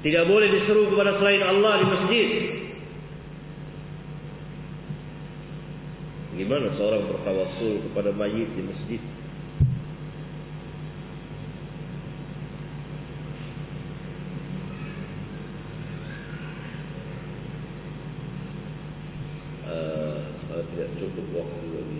Tidak boleh diseru kepada selain Allah di masjid. Gimana seorang bertawassul kepada mayit di masjid? Uh, tidak cukup waktu lagi.